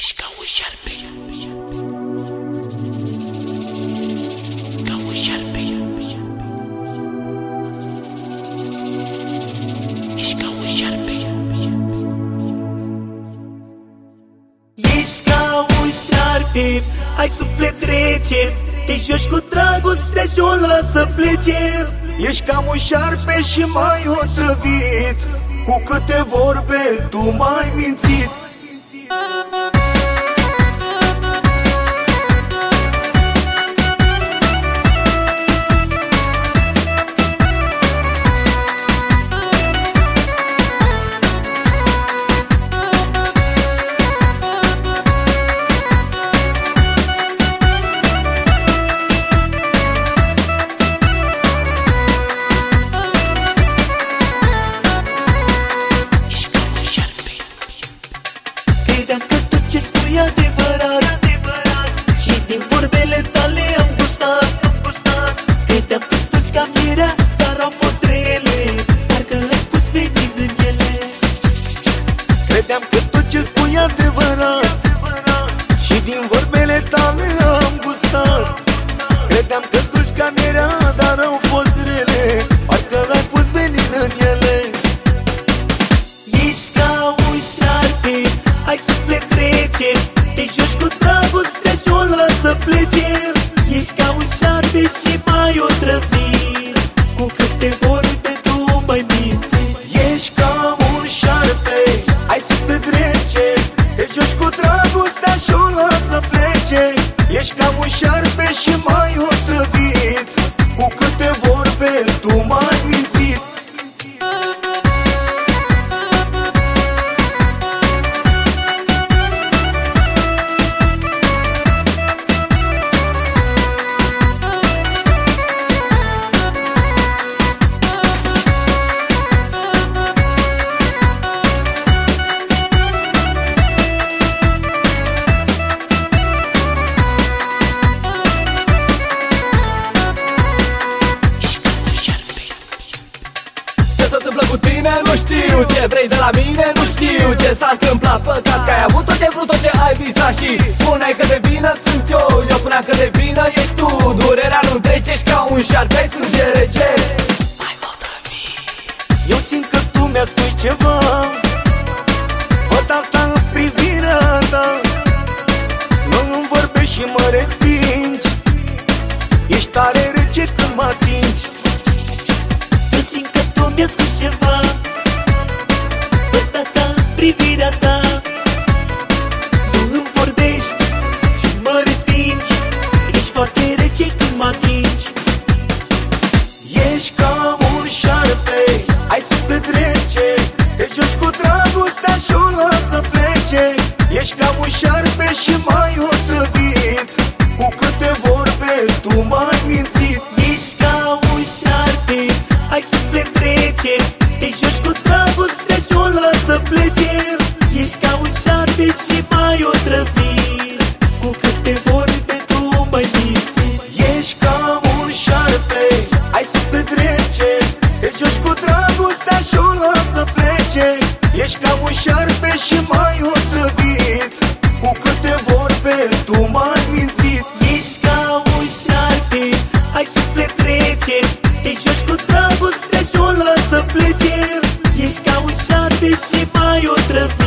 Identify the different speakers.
Speaker 1: Ești ca un șarpe. Ca un șarpe. Ești ca un șarpe.
Speaker 2: Ești ca un șarpe, ai suflet rece Te joci cu dragostea și o lasă plece.
Speaker 3: Ești ca un șarpe și mai otrăvit Cu câte vorbe tu mai mințit
Speaker 2: vorbele tale am gustat Credeam că toți ca mierea, dar au fost rele. Parcă ai pus venin în ele.
Speaker 3: Credeam că tot ce spui e adevărat. Și din vorbele tale am gustat. Credeam că-ți duci ca mierea, dar au fost rele
Speaker 4: tine nu știu Ce vrei de la mine nu știu Ce s-a întâmplat. Păcat că ai avut tot ce vrut tot ce ai visat Și spuneai că de vină sunt eu. Eu spuneam că de vină ești tu. Durerea nu trece ești ca un șarpe Ai sânge rece.
Speaker 1: Mai otrăvit
Speaker 3: Eu simt că tu mi-a spus ceva. Văd asta în privirea ta. Nu îmi vorbești și mă respingi. Ești tare rece când mă atingi.
Speaker 2: Eu simt că tu mi-a spus ceva
Speaker 3: Ești ca un șarpe și mai otrăvit. Cu câte vorbe tu mai mințit.
Speaker 2: Ești ca un șarpe, ai suflet rece. Te joci cu dragostea și o lasă plece. Ești ca un șarpe și mai otrăvit